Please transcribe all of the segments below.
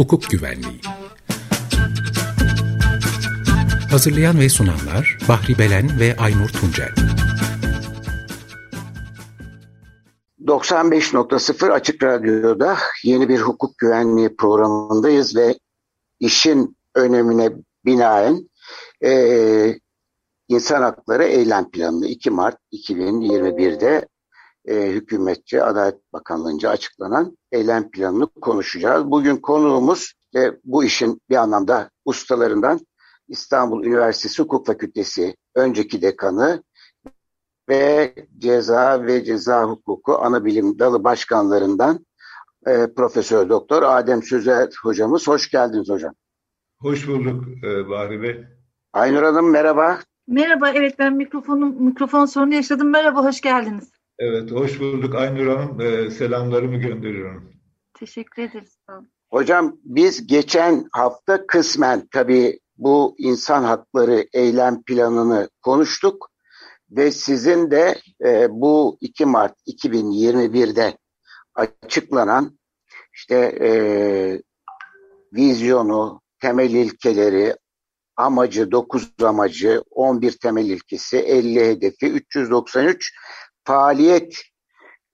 Hukuk Güvenliği. Hazırlayan ve sunanlar Bahri Belen ve Aynur Tuncel. 95.0 Açık Radyo'da yeni bir hukuk güvenliği programındayız ve işin önemine binaen e, İnsan Hakları Eylem Planı. 2 Mart 2021'de e, hükümetçi Adalet Bakanlığı'nca açıklanan eylem planını konuşacağız. Bugün konuğumuz ve bu işin bir anlamda ustalarından İstanbul Üniversitesi Hukuk Fakültesi önceki dekanı ve ceza ve ceza hukuku ana bilim dalı başkanlarından e, Profesör Doktor Adem Sözer hocamız. Hoş geldiniz hocam. Hoş bulduk e, Bahri Bey. Aynur Hanım merhaba. Merhaba, evet ben mikrofonum mikrofon sorunu yaşadım. Merhaba, hoş geldiniz. Evet, hoş bulduk Aynur Hanım. E, selamlarımı gönderiyorum. Teşekkür ederiz. Hocam biz geçen hafta kısmen tabii bu insan hakları eylem planını konuştuk ve sizin de e, bu 2 Mart 2021'de açıklanan işte e, vizyonu, temel ilkeleri, amacı, 9 amacı, 11 temel ilkesi, 50 hedefi, 393 faaliyet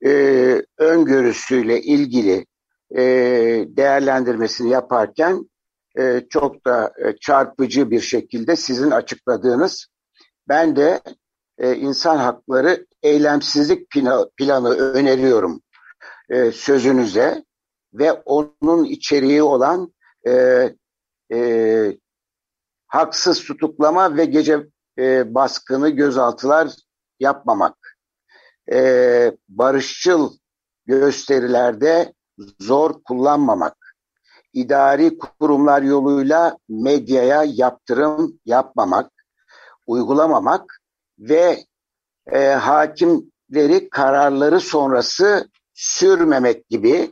e, öngörüsüyle ilgili e, değerlendirmesini yaparken e, çok da e, çarpıcı bir şekilde sizin açıkladığınız ben de e, insan hakları eylemsizlik planı, öneriyorum e, sözünüze ve onun içeriği olan e, e, haksız tutuklama ve gece e, baskını gözaltılar yapmamak e, barışçıl gösterilerde zor kullanmamak, idari kurumlar yoluyla medyaya yaptırım yapmamak, uygulamamak ve e, hakimleri kararları sonrası sürmemek gibi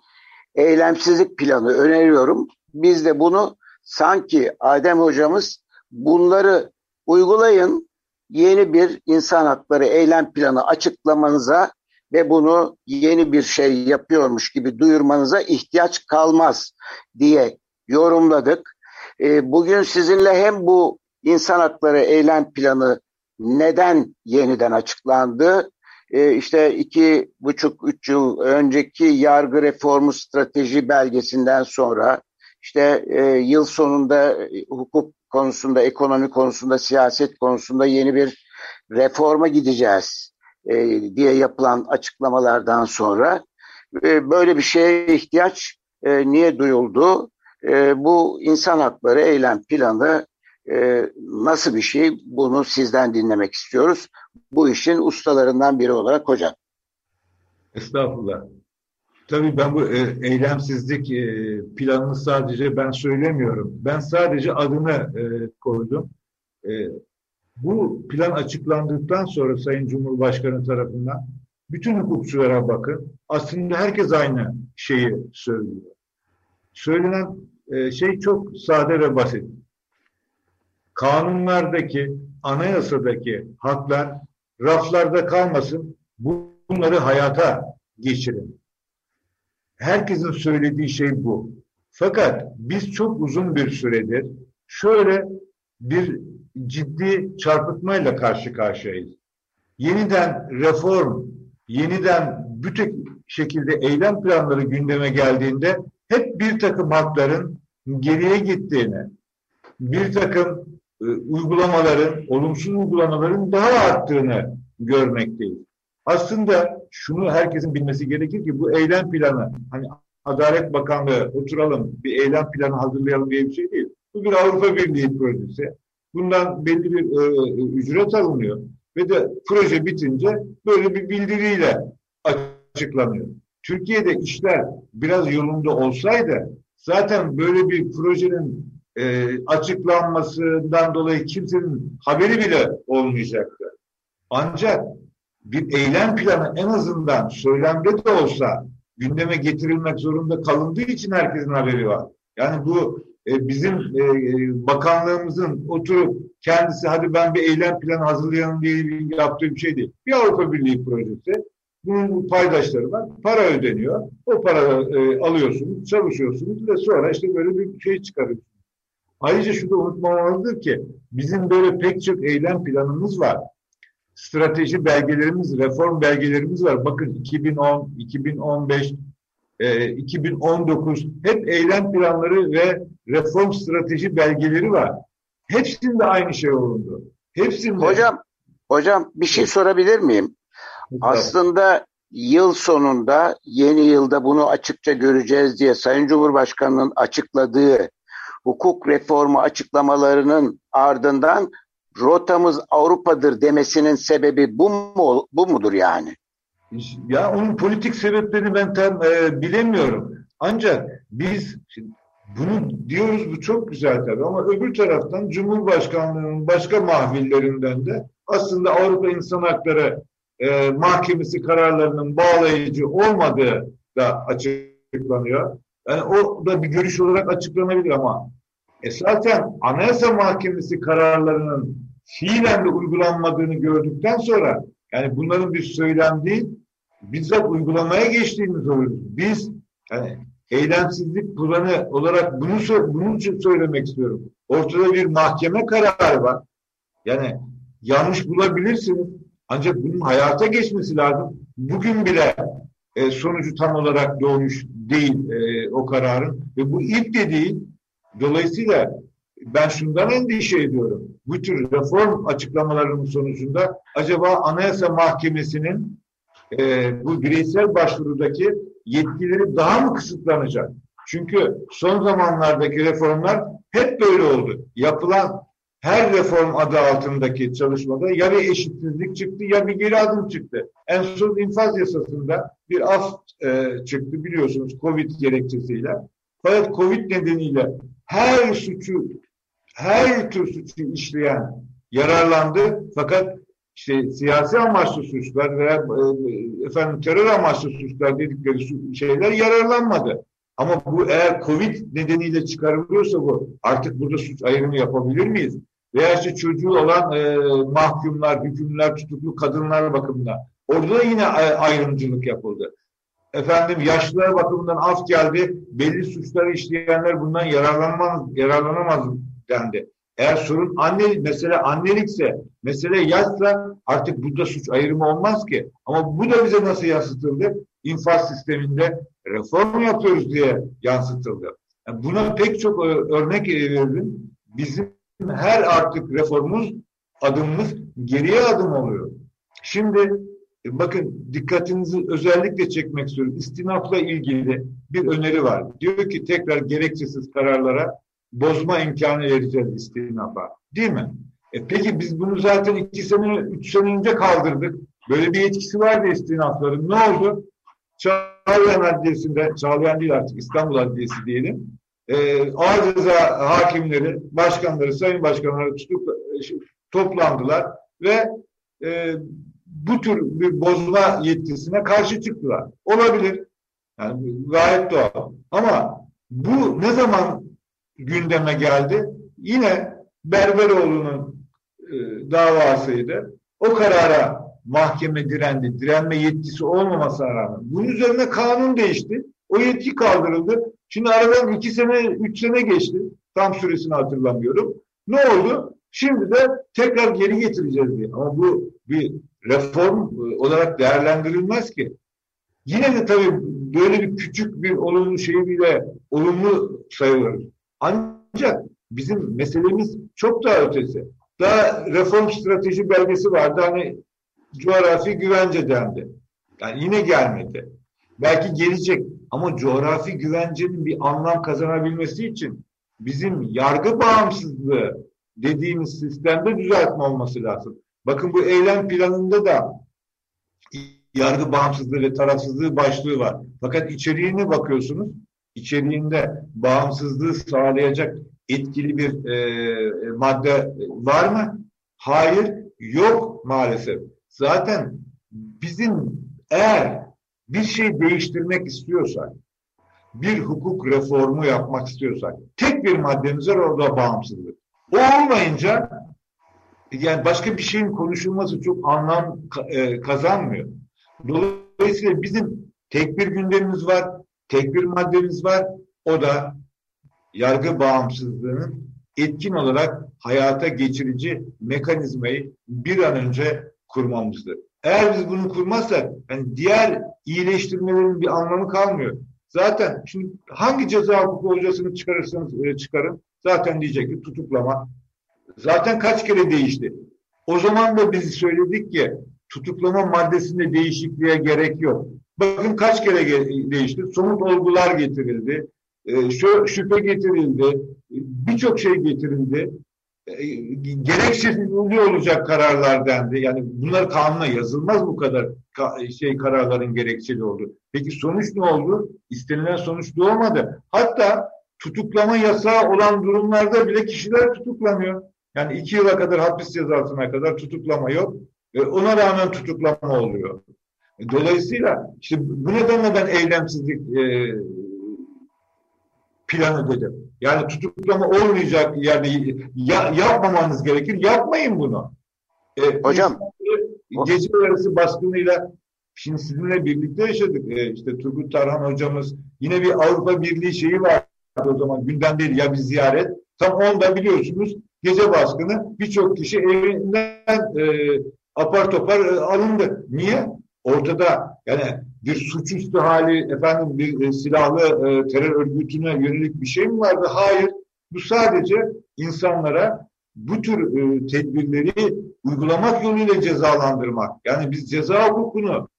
eylemsizlik planı öneriyorum. Biz de bunu sanki Adem hocamız bunları uygulayın, yeni bir insan hakları eylem planı açıklamanıza ve bunu yeni bir şey yapıyormuş gibi duyurmanıza ihtiyaç kalmaz diye yorumladık. E, bugün sizinle hem bu insan hakları eylem planı neden yeniden açıklandı? E, işte iki buçuk üç yıl önceki yargı reformu strateji belgesinden sonra işte e, yıl sonunda hukuk konusunda, ekonomi konusunda, siyaset konusunda yeni bir reforma gideceğiz e, diye yapılan açıklamalardan sonra e, böyle bir şeye ihtiyaç e, niye duyuldu? E, bu insan hakları eylem planı e, nasıl bir şey? Bunu sizden dinlemek istiyoruz. Bu işin ustalarından biri olarak hocam. Estağfurullah. Tabii ben bu e, eylemsizlik e, planını sadece ben söylemiyorum. Ben sadece adını e, koydum. E, bu plan açıklandıktan sonra Sayın Cumhurbaşkanı tarafından bütün hukukçulara bakın. Aslında herkes aynı şeyi söylüyor. Söylenen e, şey çok sade ve basit. Kanunlardaki, anayasadaki haklar raflarda kalmasın. Bunları hayata geçirin. Herkesin söylediği şey bu. Fakat biz çok uzun bir süredir şöyle bir ciddi çarpıtmayla karşı karşıyayız. Yeniden reform, yeniden bütün şekilde eylem planları gündeme geldiğinde hep bir takım hakların geriye gittiğini, bir takım e, uygulamaların, olumsuz uygulamaların daha arttığını görmekteyiz. Aslında şunu herkesin bilmesi gerekir ki bu eylem planı hani Adalet Bakanlığı oturalım bir eylem planı hazırlayalım diye bir şey değil. Bu bir Avrupa Birliği projesi. Bundan belli bir e, ücret alınıyor ve de proje bitince böyle bir bildiriyle açıklanıyor. Türkiye'de işler biraz yolunda olsaydı zaten böyle bir projenin e, açıklanmasından dolayı kimsenin haberi bile olmayacaktı. Ancak bir eylem planı en azından söylemde de olsa gündeme getirilmek zorunda kalındığı için herkesin haberi var. Yani bu e, bizim e, bakanlığımızın oturup kendisi hadi ben bir eylem planı hazırlayalım diye yaptığı bir şey değil. Bir Avrupa Birliği projesi Bunun paydaşları var. Para ödeniyor. O para e, alıyorsunuz, çalışıyorsunuz ve sonra işte böyle bir şey çıkarıyorsunuz. Ayrıca şunu da unutmamalıdır ki bizim böyle pek çok eylem planımız var. Strateji belgelerimiz, reform belgelerimiz var. Bakın 2010, 2015, e, 2019 hep eylem planları ve reform strateji belgeleri var. Hepsinde aynı şey olundu. Hepsinde. Hocam, hocam bir şey sorabilir miyim? Aslında yıl sonunda yeni yılda bunu açıkça göreceğiz diye Sayın Cumhurbaşkanı'nın açıkladığı hukuk reformu açıklamalarının ardından rotamız Avrupa'dır demesinin sebebi bu mu bu mudur yani? Ya onun politik sebeplerini ben tam e, bilemiyorum. Ancak biz şimdi bunu diyoruz bu çok güzel tabii ama öbür taraftan Cumhurbaşkanlığının başka mahvillerinden de aslında Avrupa İnsan Hakları e, Mahkemesi kararlarının bağlayıcı olmadığı da açıklanıyor. Yani o da bir görüş olarak açıklanabilir ama e zaten Anayasa Mahkemesi kararlarının fiilen de uygulanmadığını gördükten sonra yani bunların bir söylem bizzat uygulamaya geçtiğimiz oluyor. Biz yani eylemsizlik planı olarak bunu için söylemek istiyorum. Ortada bir mahkeme kararı var. Yani yanlış bulabilirsiniz. Ancak bunun hayata geçmesi lazım. Bugün bile e, sonucu tam olarak doğmuş değil e, o kararın. Ve bu ilk de. Dolayısıyla ben şundan endişe ediyorum. Bu tür reform açıklamalarının sonucunda acaba Anayasa Mahkemesi'nin e, bu bireysel başvurudaki yetkileri daha mı kısıtlanacak? Çünkü son zamanlardaki reformlar hep böyle oldu. Yapılan her reform adı altındaki çalışmada ya bir eşitsizlik çıktı ya bir geri adım çıktı. En son infaz yasasında bir af e, çıktı biliyorsunuz Covid gerekçesiyle. Fakat Covid nedeniyle her suçu, her tür suçu işleyen yararlandı. Fakat işte siyasi amaçlı suçlar veya e, efendim terör amaçlı suçlar dedikleri şeyler yararlanmadı. Ama bu eğer Covid nedeniyle çıkarılıyorsa bu artık burada suç ayrımı yapabilir miyiz? Veya işte çocuğu olan e, mahkumlar, hükümler, tutuklu kadınlar bakımından. Orada da yine ayrımcılık yapıldı. Efendim yaşlılar bakımından af geldi. Belli suçları işleyenler bundan yararlanmaz, yararlanamaz dendi. Eğer sorun annelik, mesele annelikse, mesele yaşsa artık burada suç ayrımı olmaz ki. Ama bu da bize nasıl yansıtıldı? İnfaz sisteminde reform yapıyoruz diye yansıtıldı. Yani buna pek çok örnek verdim. Bizim her artık reformumuz, adımımız geriye adım oluyor. Şimdi e, bakın dikkatinizi özellikle çekmek istiyorum. İstinafla ilgili bir öneri var. Diyor ki tekrar gereksiz kararlara bozma imkanı vereceğiz istinafa. Değil mi? E peki biz bunu zaten iki sene, üç sene önce kaldırdık. Böyle bir etkisi vardı istinafların. Ne oldu? Çağlayan Adliyesi'nde, Çağlayan değil artık İstanbul Adliyesi diyelim. E, ağır ceza hakimleri, başkanları, sayın başkanları tutuk, toplandılar ve e, bu tür bir bozma yetkisine karşı çıktılar. Olabilir. Yani gayet doğal. Ama bu ne zaman gündeme geldi. Yine Berberoğlu'nun e, davasıydı. O karara mahkeme direndi. Direnme yetkisi olmamasına rağmen. Bunun üzerine kanun değişti. O yetki kaldırıldı. Şimdi aradan iki sene, üç sene geçti. Tam süresini hatırlamıyorum. Ne oldu? Şimdi de tekrar geri getireceğiz diye. Ama bu bir reform e, olarak değerlendirilmez ki. Yine de tabii böyle bir küçük bir olumlu şeyi bile olumlu sayılır. Ancak bizim meselemiz çok daha ötesi. Daha reform strateji belgesi vardı. Hani coğrafi güvence dendi. Yani yine gelmedi. Belki gelecek ama coğrafi güvencenin bir anlam kazanabilmesi için bizim yargı bağımsızlığı dediğimiz sistemde düzeltme olması lazım. Bakın bu eylem planında da yargı bağımsızlığı ve tarafsızlığı başlığı var. Fakat içeriğine bakıyorsunuz içeriğinde bağımsızlığı sağlayacak etkili bir e, madde var mı? Hayır, yok maalesef. Zaten bizim eğer bir şey değiştirmek istiyorsak, bir hukuk reformu yapmak istiyorsak, tek bir maddemiz var orada bağımsızlık. O olmayınca yani başka bir şeyin konuşulması çok anlam e, kazanmıyor. Dolayısıyla Dolayısıyla bizim tek bir gündemimiz var, tek bir maddemiz var. O da yargı bağımsızlığının etkin olarak hayata geçirici mekanizmayı bir an önce kurmamızdır. Eğer biz bunu kurmazsak yani diğer iyileştirmelerin bir anlamı kalmıyor. Zaten şimdi hangi ceza hukuku hocasını çıkarırsanız e, çıkarın zaten diyecek ki tutuklama. Zaten kaç kere değişti. O zaman da biz söyledik ki tutuklama maddesinde değişikliğe gerek yok. Bakın kaç kere değişti. Somut olgular getirildi. E, şüphe getirildi. Birçok şey getirildi. E, gereksiz olacak kararlar dendi. Yani bunlar kanuna yazılmaz bu kadar şey kararların gerekçeli oldu. Peki sonuç ne oldu? İstenilen sonuç doğmadı. Hatta tutuklama yasağı olan durumlarda bile kişiler tutuklanıyor. Yani iki yıla kadar hapis cezasına kadar tutuklama yok. Ona rağmen tutuklama oluyor. Dolayısıyla işte bu nedenle ben eylemsizlik e, planı dedim. Yani tutuklama olmayacak yerde ya, yapmamanız gerekir. Yapmayın bunu. E, Hocam. Gece yarısı baskınıyla şimdi sizinle birlikte yaşadık. E, işte Turgut Tarhan hocamız yine bir Avrupa Birliği şeyi var o zaman gündem değil ya bir ziyaret. Tam onda biliyorsunuz gece baskını birçok kişi evinden e, apar topar e, alındı. Niye? Ortada yani bir suçüstü hali efendim bir e, silahlı e, terör örgütüne yönelik bir şey mi vardı? Hayır. Bu sadece insanlara bu tür e, tedbirleri uygulamak yoluyla cezalandırmak. Yani biz ceza hukukunu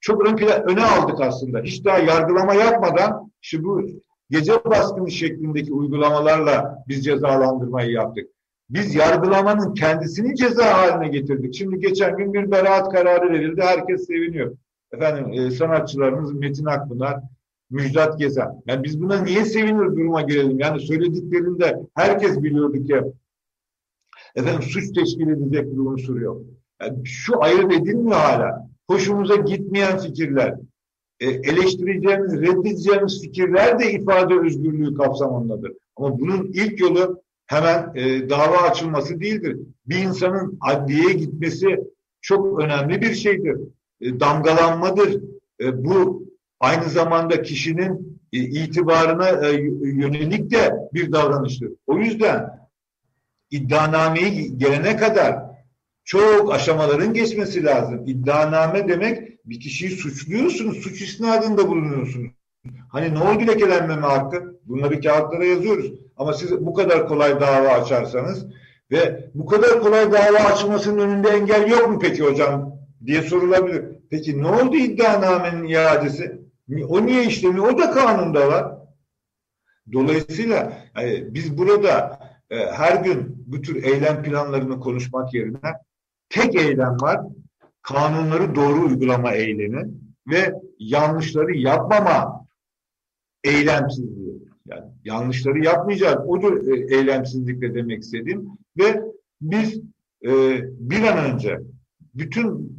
çok ön plan, öne aldık aslında. Hiç daha yargılama yapmadan işte bu gece baskını şeklindeki uygulamalarla biz cezalandırmayı yaptık. Biz yargılamanın kendisini ceza haline getirdik. Şimdi geçen gün bir beraat kararı verildi. Herkes seviniyor. Efendim e, sanatçılarımız Metin Akpınar, Müjdat Gezen. Yani biz buna niye sevinir duruma gelelim? Yani söylediklerinde herkes biliyordu ki efendim suç teşkil edecek bir unsur yok. Yani şu ayırt edilmiyor hala. Hoşumuza gitmeyen fikirler, e, eleştireceğimiz, reddedeceğimiz fikirler de ifade özgürlüğü kapsamındadır. Ama bunun ilk yolu hemen e, dava açılması değildir. Bir insanın adliyeye gitmesi çok önemli bir şeydir. E, damgalanmadır. E, bu aynı zamanda kişinin e, itibarına e, yönelik de bir davranıştır. O yüzden iddianameyi gelene kadar çok aşamaların geçmesi lazım. İddianame demek bir kişiyi suçluyorsunuz, suç isnadında bulunuyorsunuz. Hani ne oldu lekelenmeme hakkı? Bunları kağıtlara yazıyoruz. Ama siz bu kadar kolay dava açarsanız ve bu kadar kolay dava açılmasının önünde engel yok mu peki hocam diye sorulabilir. Peki ne oldu iddianamenin iadesi? O niye işlemiyor? O da kanunda var. Dolayısıyla yani biz burada e, her gün bu tür eylem planlarını konuşmak yerine tek eylem var. Kanunları doğru uygulama eylemi ve yanlışları yapmama eylemsizliği. Yani yanlışları yapmayacağız. Odur e, eylemsizlikle demek istediğim. Ve biz e, bir an önce bütün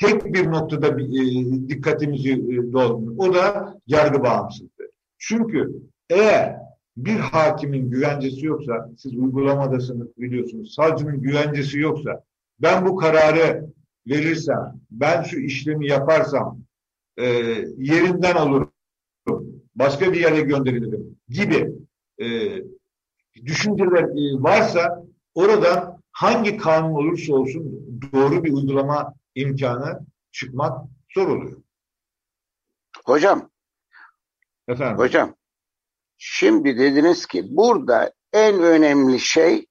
tek bir noktada bir, e, dikkatimizi e, dolmuyor. O da yargı bağımsızlığı. Çünkü eğer bir hakimin güvencesi yoksa, siz uygulamadasınız biliyorsunuz, savcının güvencesi yoksa, ben bu kararı verirsem, ben şu işlemi yaparsam e, yerinden olurum, başka bir yere gönderilirim gibi e, düşünceler e, varsa orada hangi kanun olursa olsun doğru bir uygulama imkanı çıkmak zor oluyor. Hocam. Efendim. Hocam. Şimdi dediniz ki burada en önemli şey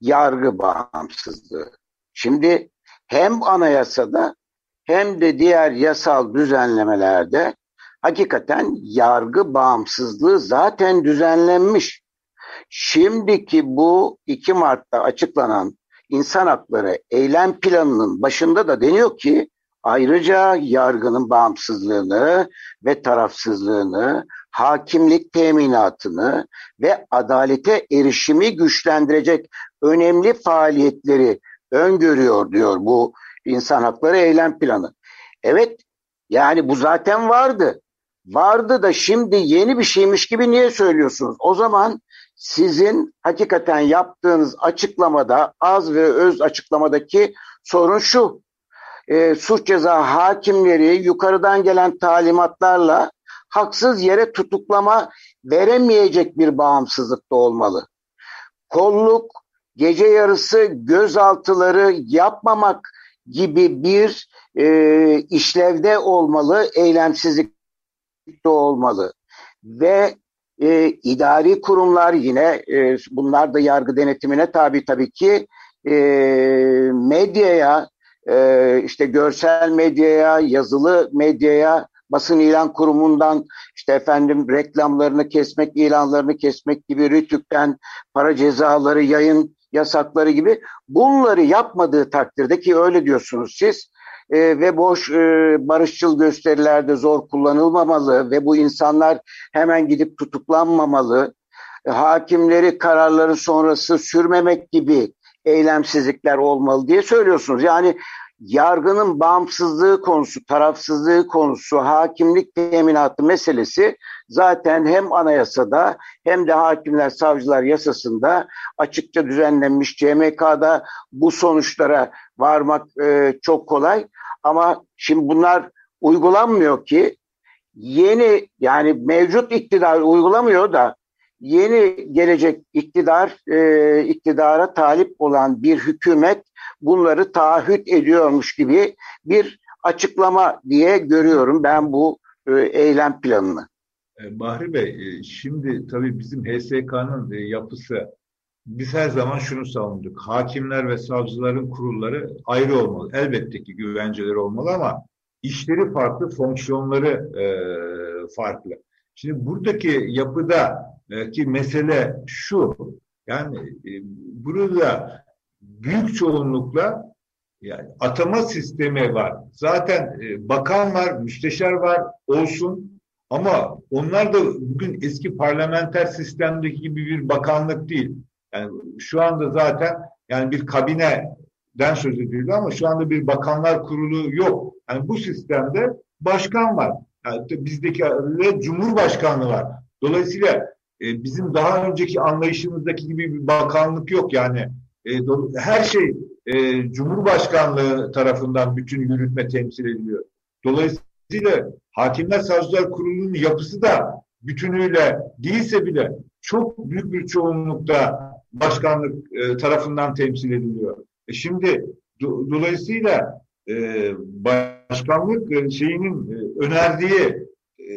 yargı bağımsızlığı. Şimdi hem anayasada hem de diğer yasal düzenlemelerde hakikaten yargı bağımsızlığı zaten düzenlenmiş. Şimdiki bu 2 Mart'ta açıklanan insan hakları eylem planının başında da deniyor ki ayrıca yargının bağımsızlığını ve tarafsızlığını, hakimlik teminatını ve adalete erişimi güçlendirecek önemli faaliyetleri öngörüyor diyor bu insan hakları eylem planı. Evet yani bu zaten vardı. Vardı da şimdi yeni bir şeymiş gibi niye söylüyorsunuz? O zaman sizin hakikaten yaptığınız açıklamada az ve öz açıklamadaki sorun şu. e, suç ceza hakimleri yukarıdan gelen talimatlarla haksız yere tutuklama veremeyecek bir bağımsızlıkta olmalı. Kolluk, gece yarısı gözaltıları yapmamak gibi bir e, işlevde olmalı, eylemsizlikte olmalı. Ve e, idari kurumlar yine e, bunlar da yargı denetimine tabi tabii ki e, medyaya, e, işte görsel medyaya, yazılı medyaya, basın ilan kurumundan işte efendim reklamlarını kesmek, ilanlarını kesmek gibi rütükten para cezaları, yayın yasakları gibi bunları yapmadığı takdirde ki öyle diyorsunuz siz e, ve boş e, barışçıl gösterilerde zor kullanılmamalı ve bu insanlar hemen gidip tutuklanmamalı. E, hakimleri kararları sonrası sürmemek gibi eylemsizlikler olmalı diye söylüyorsunuz. Yani yargının bağımsızlığı konusu, tarafsızlığı konusu, hakimlik teminatı meselesi zaten hem anayasada hem de hakimler savcılar yasasında açıkça düzenlenmiş. CMK'da bu sonuçlara varmak e, çok kolay ama şimdi bunlar uygulanmıyor ki yeni yani mevcut iktidar uygulamıyor da yeni gelecek iktidar e, iktidara talip olan bir hükümet bunları taahhüt ediyormuş gibi bir açıklama diye görüyorum ben bu e, eylem planını. E, Bahri Bey, e, şimdi tabii bizim HSK'nın e, yapısı, biz her zaman şunu savunduk. Hakimler ve savcıların kurulları ayrı olmalı. Elbette ki güvenceleri olmalı ama işleri farklı, fonksiyonları e, farklı. Şimdi buradaki yapıda ki mesele şu, yani e, burada büyük çoğunlukla yani atama sistemi var. Zaten e, bakan var, müsteşar var, olsun ama onlar da bugün eski parlamenter sistemdeki gibi bir bakanlık değil. Yani şu anda zaten yani bir kabineden söz edildi ama şu anda bir bakanlar kurulu yok. Yani bu sistemde başkan var. Yani bizdeki ve cumhurbaşkanlığı var. Dolayısıyla e, bizim daha önceki anlayışımızdaki gibi bir bakanlık yok. Yani e, her şey e, Cumhurbaşkanlığı tarafından bütün yürütme temsil ediliyor. Dolayısıyla Hakimler Savcılar Kurulu'nun yapısı da bütünüyle değilse bile çok büyük bir çoğunlukta başkanlık e, tarafından temsil ediliyor. E şimdi do, dolayısıyla e, başkanlık e, şeyinin e, önerdiği e,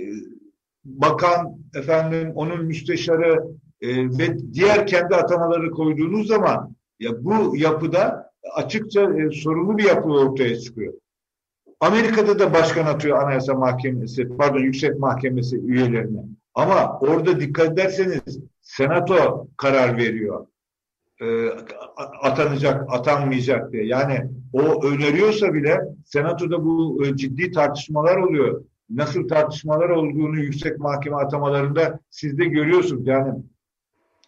bakan efendim onun müsteşarı e, ve diğer kendi atamaları koyduğunuz zaman ya bu yapıda açıkça e, sorunlu bir yapı ortaya çıkıyor. Amerika'da da başkan atıyor Anayasa Mahkemesi, pardon Yüksek Mahkemesi üyelerine. Ama orada dikkat ederseniz Senato karar veriyor. E, atanacak, atanmayacak diye. Yani o öneriyorsa bile Senato'da bu e, ciddi tartışmalar oluyor nasıl tartışmalar olduğunu yüksek mahkeme atamalarında siz de görüyorsunuz. Yani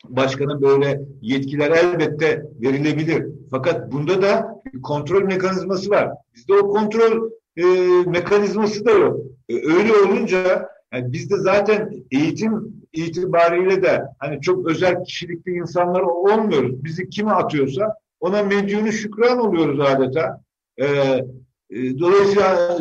başkanın böyle yetkiler elbette verilebilir. Fakat bunda da kontrol mekanizması var. Bizde o kontrol e, mekanizması da yok. E, öyle olunca yani bizde zaten eğitim itibariyle de hani çok özel kişilikli insanlar olmuyoruz. Bizi kime atıyorsa ona medyunu şükran oluyoruz adeta. Ee, e, dolayısıyla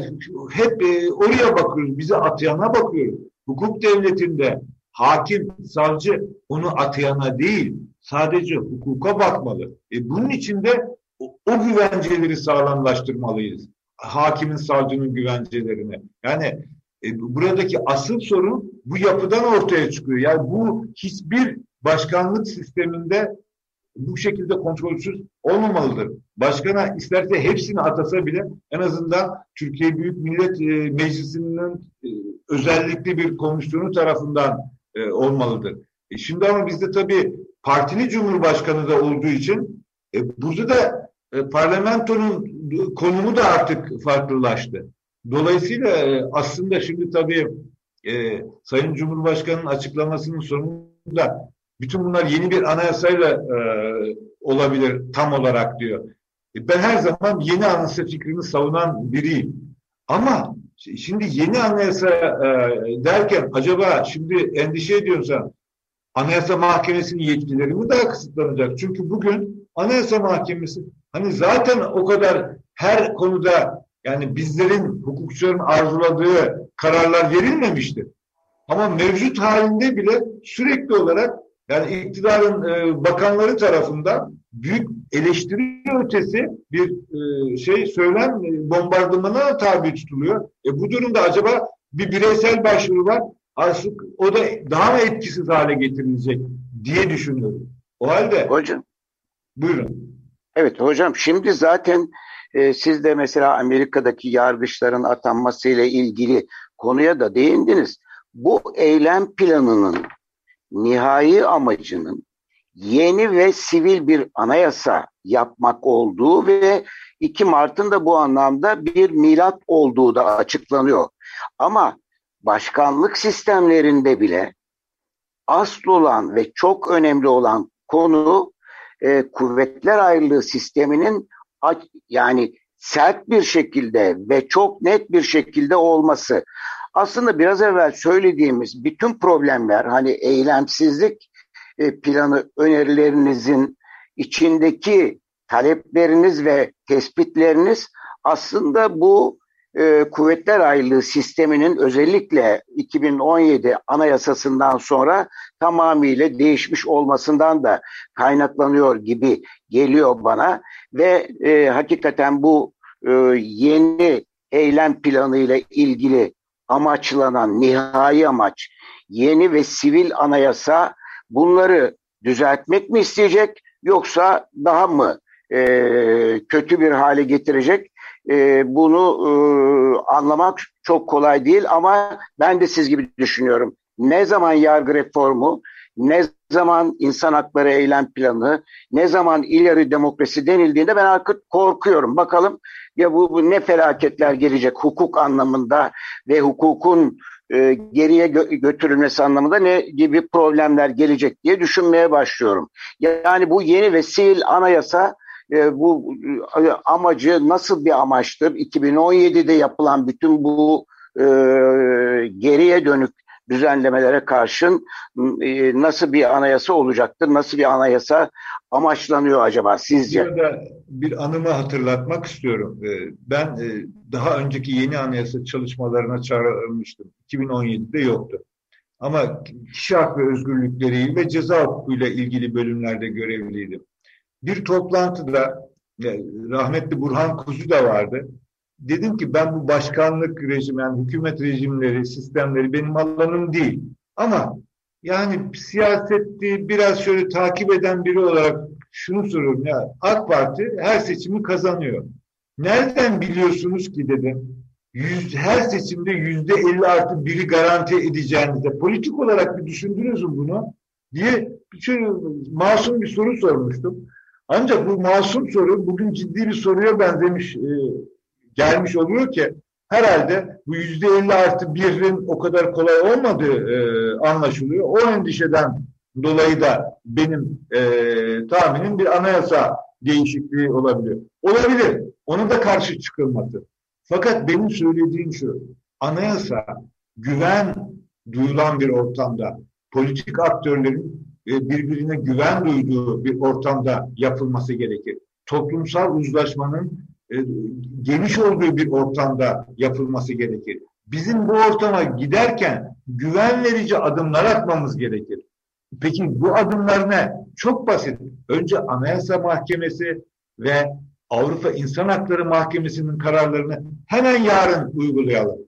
hep e, oraya bakıyoruz, bizi atayana bakıyoruz. Hukuk devletinde hakim, savcı onu atayana değil, sadece hukuka bakmalı. E, bunun için de o, o güvenceleri sağlamlaştırmalıyız. Hakimin, savcının güvencelerini. Yani e, buradaki asıl sorun bu yapıdan ortaya çıkıyor. Yani bu hiçbir başkanlık sisteminde bu şekilde kontrolsüz olmamalıdır. Başkana isterse hepsini atasa bile en azından Türkiye Büyük Millet e, Meclisi'nin e, özellikle bir komisyonu tarafından olmalıdır. Şimdi ama bizde tabii partili cumhurbaşkanı da olduğu için e, burada da parlamentonun konumu da artık farklılaştı. Dolayısıyla e, aslında şimdi tabii e, Sayın Cumhurbaşkanı'nın açıklamasının sonunda bütün bunlar yeni bir anayasayla e, olabilir tam olarak diyor. E, ben her zaman yeni anayasa fikrini savunan biriyim. Ama şimdi yeni anayasa e, derken acaba şimdi endişe ediyorsan Anayasa Mahkemesi'nin yetkileri mi daha kısıtlanacak? Çünkü bugün Anayasa Mahkemesi hani zaten o kadar her konuda Yani bizlerin hukukçuların arzuladığı kararlar verilmemiştir. Ama mevcut halinde bile sürekli olarak yani iktidarın e, bakanları tarafından büyük eleştiri ötesi bir e, şey söylem e, bombardımana tabi tutuluyor. E, bu durumda acaba bir bireysel başvuru var artık o da daha mı etkisiz hale getirilecek diye düşünüyorum. O halde hocam buyurun. Evet hocam şimdi zaten e, siz de mesela Amerika'daki yargıçların atanmasıyla ilgili konuya da değindiniz. Bu eylem planının nihai amacının yeni ve sivil bir anayasa yapmak olduğu ve 2 Mart'ın da bu anlamda bir milat olduğu da açıklanıyor. Ama başkanlık sistemlerinde bile asıl olan ve çok önemli olan konu e, kuvvetler ayrılığı sisteminin yani sert bir şekilde ve çok net bir şekilde olması. Aslında biraz evvel söylediğimiz bütün problemler hani eylemsizlik e, planı önerilerinizin içindeki talepleriniz ve tespitleriniz aslında bu e, kuvvetler ayrılığı sisteminin özellikle 2017 anayasasından sonra tamamıyla değişmiş olmasından da kaynaklanıyor gibi geliyor bana ve e, hakikaten bu e, yeni eylem planı ile ilgili amaçlanan nihai amaç yeni ve sivil anayasa bunları düzeltmek mi isteyecek yoksa daha mı e, kötü bir hale getirecek? E, bunu e, anlamak çok kolay değil ama ben de siz gibi düşünüyorum. Ne zaman yargı reformu, ne zaman insan hakları eylem planı, ne zaman ileri demokrasi denildiğinde ben artık korkuyorum. Bakalım ya bu, bu ne felaketler gelecek hukuk anlamında ve hukukun e, geriye gö- götürülmesi anlamında ne gibi problemler gelecek diye düşünmeye başlıyorum. Yani bu yeni ve sivil anayasa e, bu e, amacı nasıl bir amaçtır? 2017'de yapılan bütün bu e, geriye dönük düzenlemelere karşın e, nasıl bir anayasa olacaktır? Nasıl bir anayasa amaçlanıyor acaba sizce? Burada bir anımı hatırlatmak istiyorum. E, ben daha önceki yeni anayasa çalışmalarına çağrılmıştım. 2017'de yoktu. Ama kişi hak ve özgürlükleri ve ceza hukukuyla ilgili bölümlerde görevliydim. Bir toplantıda rahmetli Burhan Kuzu da vardı. Dedim ki ben bu başkanlık rejimi, yani hükümet rejimleri, sistemleri benim alanım değil. Ama yani siyaseti biraz şöyle takip eden biri olarak şunu soruyorum ya AK Parti her seçimi kazanıyor. Nereden biliyorsunuz ki dedim yüz, her seçimde yüzde elli artı biri garanti edeceğinizde politik olarak bir düşündünüz mü bunu diye şöyle masum bir soru sormuştum. Ancak bu masum soru bugün ciddi bir soruya benzemiş e, gelmiş oluyor ki herhalde bu yüzde elli artı birin o kadar kolay olmadığı e, anlaşılıyor. O endişeden dolayı da benim e, tahminim bir anayasa değişikliği olabilir. Olabilir. Onu da karşı çıkılması. Fakat benim söylediğim şu. Anayasa güven duyulan bir ortamda politik aktörlerin birbirine güven duyduğu bir ortamda yapılması gerekir. Toplumsal uzlaşmanın e, geniş olduğu bir ortamda yapılması gerekir. Bizim bu ortama giderken güven verici adımlar atmamız gerekir. Peki bu adımlar ne? Çok basit. Önce Anayasa Mahkemesi ve Avrupa İnsan Hakları Mahkemesi'nin kararlarını hemen yarın uygulayalım.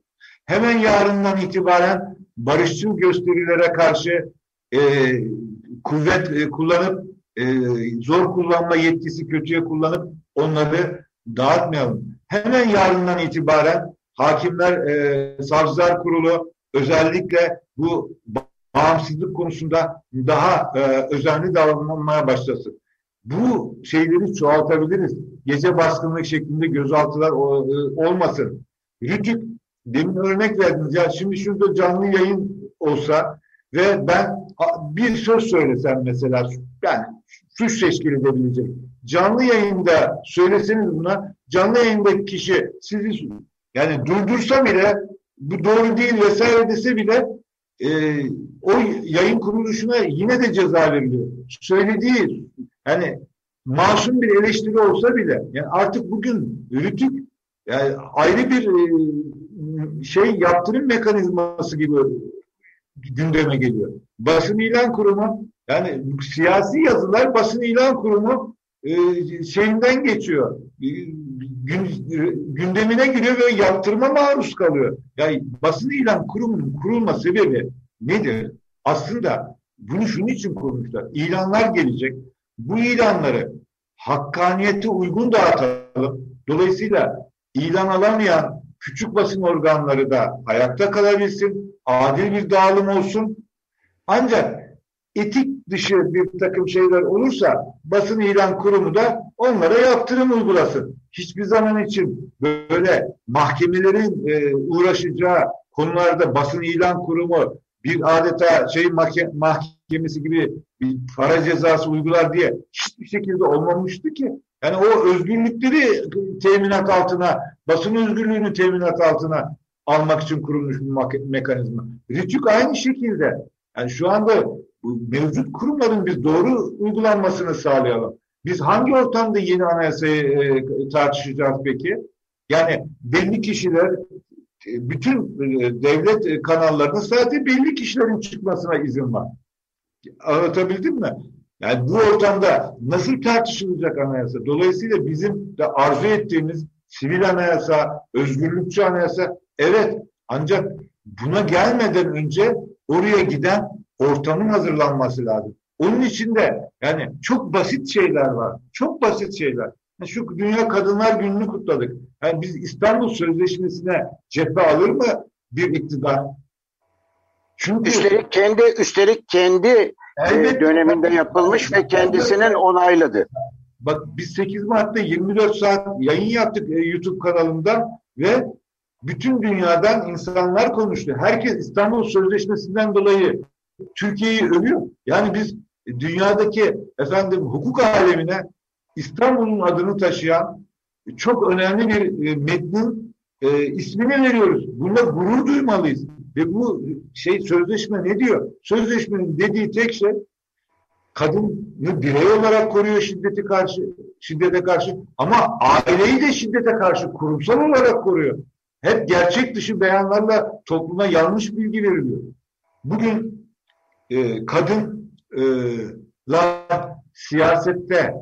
Hemen yarından itibaren barışçıl gösterilere karşı e, kuvvet e, kullanıp e, zor kullanma yetkisi kötüye kullanıp onları dağıtmayalım. Hemen yarından itibaren hakimler, e, savcılar kurulu özellikle bu bağımsızlık konusunda daha e, özenli davranmaya başlasın. Bu şeyleri çoğaltabiliriz. Gece baskınlık şeklinde gözaltılar e, olmasın. Rütük, demin örnek verdiniz ya şimdi şurada canlı yayın olsa ve ben bir söz söylesem mesela yani suç teşkil edebilecek. Canlı yayında söyleseniz buna canlı yayındaki kişi sizi yani durdursa bile bu doğru değil vesaire dese bile e, o yayın kuruluşuna yine de ceza veriliyor. Söylediği yani masum bir eleştiri olsa bile yani artık bugün Rütük Yani ayrı bir e, şey yaptırım mekanizması gibi gündeme geliyor. Basın ilan kurumu yani siyasi yazılar basın ilan kurumu e, şeyinden geçiyor. Gün, gündemine giriyor ve yaptırma maruz kalıyor. Yani basın ilan kurumunun kurulma sebebi nedir? Aslında bunu şunun için kurmuşlar. İlanlar gelecek. Bu ilanları hakkaniyete uygun dağıtalım. Dolayısıyla ilan alamayan küçük basın organları da ayakta kalabilsin. Adil bir dağılım olsun. Ancak etik dışı bir takım şeyler olursa basın ilan kurumu da onlara yaptırım uygulasın. Hiçbir zaman için böyle mahkemelerin e, uğraşacağı konularda basın ilan kurumu bir adeta şey mahkemesi gibi bir para cezası uygular diye hiçbir şekilde olmamıştı ki. Yani o özgürlükleri teminat altına, basın özgürlüğünü teminat altına almak için kurulmuş bir mekanizma. Rütük aynı şekilde. Yani şu anda bu mevcut kurumların biz doğru uygulanmasını sağlayalım. Biz hangi ortamda yeni anayasayı e, tartışacağız peki? Yani belli kişiler e, bütün e, devlet kanallarında sadece belli kişilerin çıkmasına izin var. Anlatabildim mi? Yani bu ortamda nasıl tartışılacak anayasa? Dolayısıyla bizim de arzu ettiğimiz sivil anayasa, özgürlükçü anayasa evet ancak buna gelmeden önce oraya giden ortamın hazırlanması lazım. Onun için de yani çok basit şeyler var. Çok basit şeyler. Şu Dünya Kadınlar Günü'nü kutladık. Yani biz İstanbul Sözleşmesi'ne cephe alır mı bir iktidar? Çünkü üstelik kendi üstelik kendi Elbette, döneminde yapılmış ve kendisinin onayladı. Bak biz 8 Mart'ta 24 saat yayın yaptık e, YouTube kanalında ve bütün dünyadan insanlar konuştu. Herkes İstanbul Sözleşmesi'nden dolayı Türkiye'yi övüyor. Yani biz dünyadaki efendim hukuk alemine İstanbul'un adını taşıyan çok önemli bir e, metnin e, ismini veriyoruz. Bunda gurur duymalıyız. Ve bu şey sözleşme ne diyor? Sözleşmenin dediği tek şey kadını birey olarak koruyor şiddeti karşı, şiddete karşı ama aileyi de şiddete karşı kurumsal olarak koruyor. Hep gerçek dışı beyanlarla topluma yanlış bilgi veriliyor. Bugün e, kadınlar e, siyasette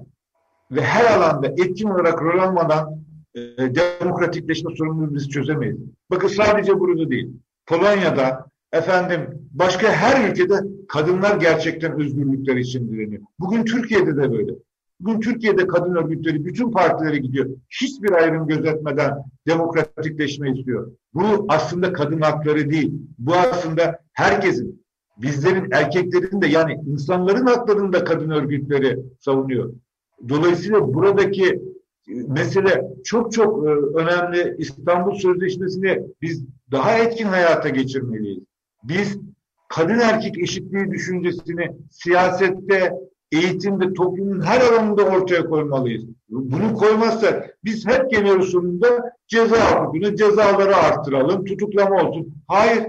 ve her alanda etkin olarak rol almadan e, demokratikleşme sorununu biz çözemeyiz. Bakın sadece burada değil. Polonya'da, efendim başka her ülkede kadınlar gerçekten özgürlükleri için direniyor. Bugün Türkiye'de de böyle. Bugün Türkiye'de kadın örgütleri bütün partilere gidiyor. Hiçbir ayrım gözetmeden demokratikleşme istiyor. Bu aslında kadın hakları değil. Bu aslında herkesin, bizlerin, erkeklerin de yani insanların haklarını da kadın örgütleri savunuyor. Dolayısıyla buradaki mesele çok çok e, önemli. İstanbul Sözleşmesi'ni biz daha etkin hayata geçirmeliyiz. Biz kadın erkek eşitliği düşüncesini siyasette, eğitimde, toplumun her alanında ortaya koymalıyız. Bunu koymazsak biz hep geliyoruz sonunda ceza hukukunu, cezaları arttıralım, tutuklama olsun. Hayır.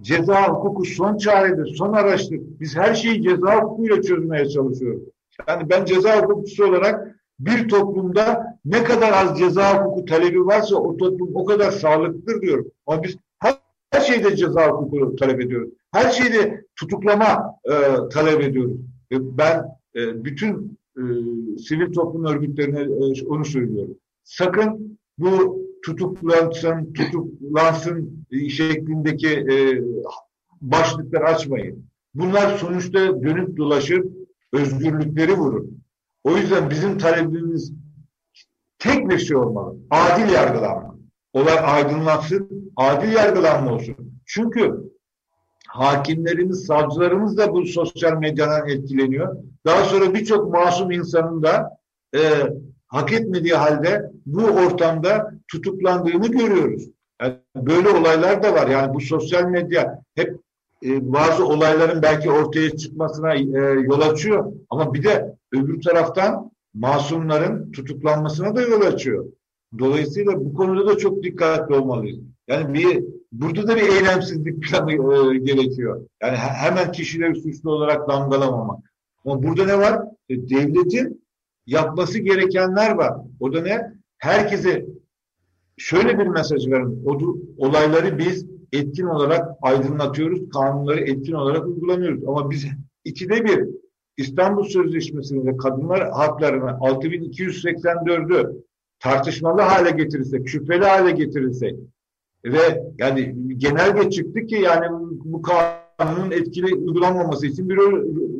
Ceza hukuku son çaredir, son araçtır. Biz her şeyi ceza hukukuyla çözmeye çalışıyoruz. Yani ben ceza hukukçusu olarak bir toplumda ne kadar az ceza hukuku talebi varsa o toplum o kadar sağlıklıdır diyorum. Ama biz her, her şeyde ceza hukuku talep ediyoruz. Her şeyde tutuklama e, talep ediyoruz. E, ben e, bütün e, sivil toplum örgütlerine onu söylüyorum. Sakın bu tutuklansın, tutuklansın şeklindeki başlıklar açmayın. Bunlar sonuçta dönüp dolaşıp özgürlükleri vurur. O yüzden bizim talebimiz tek bir şey olmalı. Adil yargılanma. Olay aydınlatsın, adil yargılanma olsun. Çünkü hakimlerimiz, savcılarımız da bu sosyal medyadan etkileniyor. Daha sonra birçok masum insanın da e, hak etmediği halde bu ortamda tutuklandığını görüyoruz. Yani böyle olaylar da var. Yani bu sosyal medya hep e, bazı olayların belki ortaya çıkmasına e, yol açıyor. Ama bir de öbür taraftan masumların tutuklanmasına da yol açıyor. Dolayısıyla bu konuda da çok dikkatli olmalıyız. Yani bir burada da bir eylemsizlik planı e, gerekiyor. Yani hemen kişileri suçlu olarak damgalamamak. Ama burada ne var? E, devletin yapması gerekenler var. O da ne? Herkese şöyle bir mesaj verin. O, olayları biz etkin olarak aydınlatıyoruz. Kanunları etkin olarak uygulamıyoruz. Ama biz ikide bir İstanbul Sözleşmesi'nde kadınlar haklarını 6284'ü tartışmalı hale getirirsek, şüpheli hale getirirsek ve yani genelge çıktı ki yani bu kanunun etkili uygulanmaması için bir